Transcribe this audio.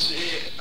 shit.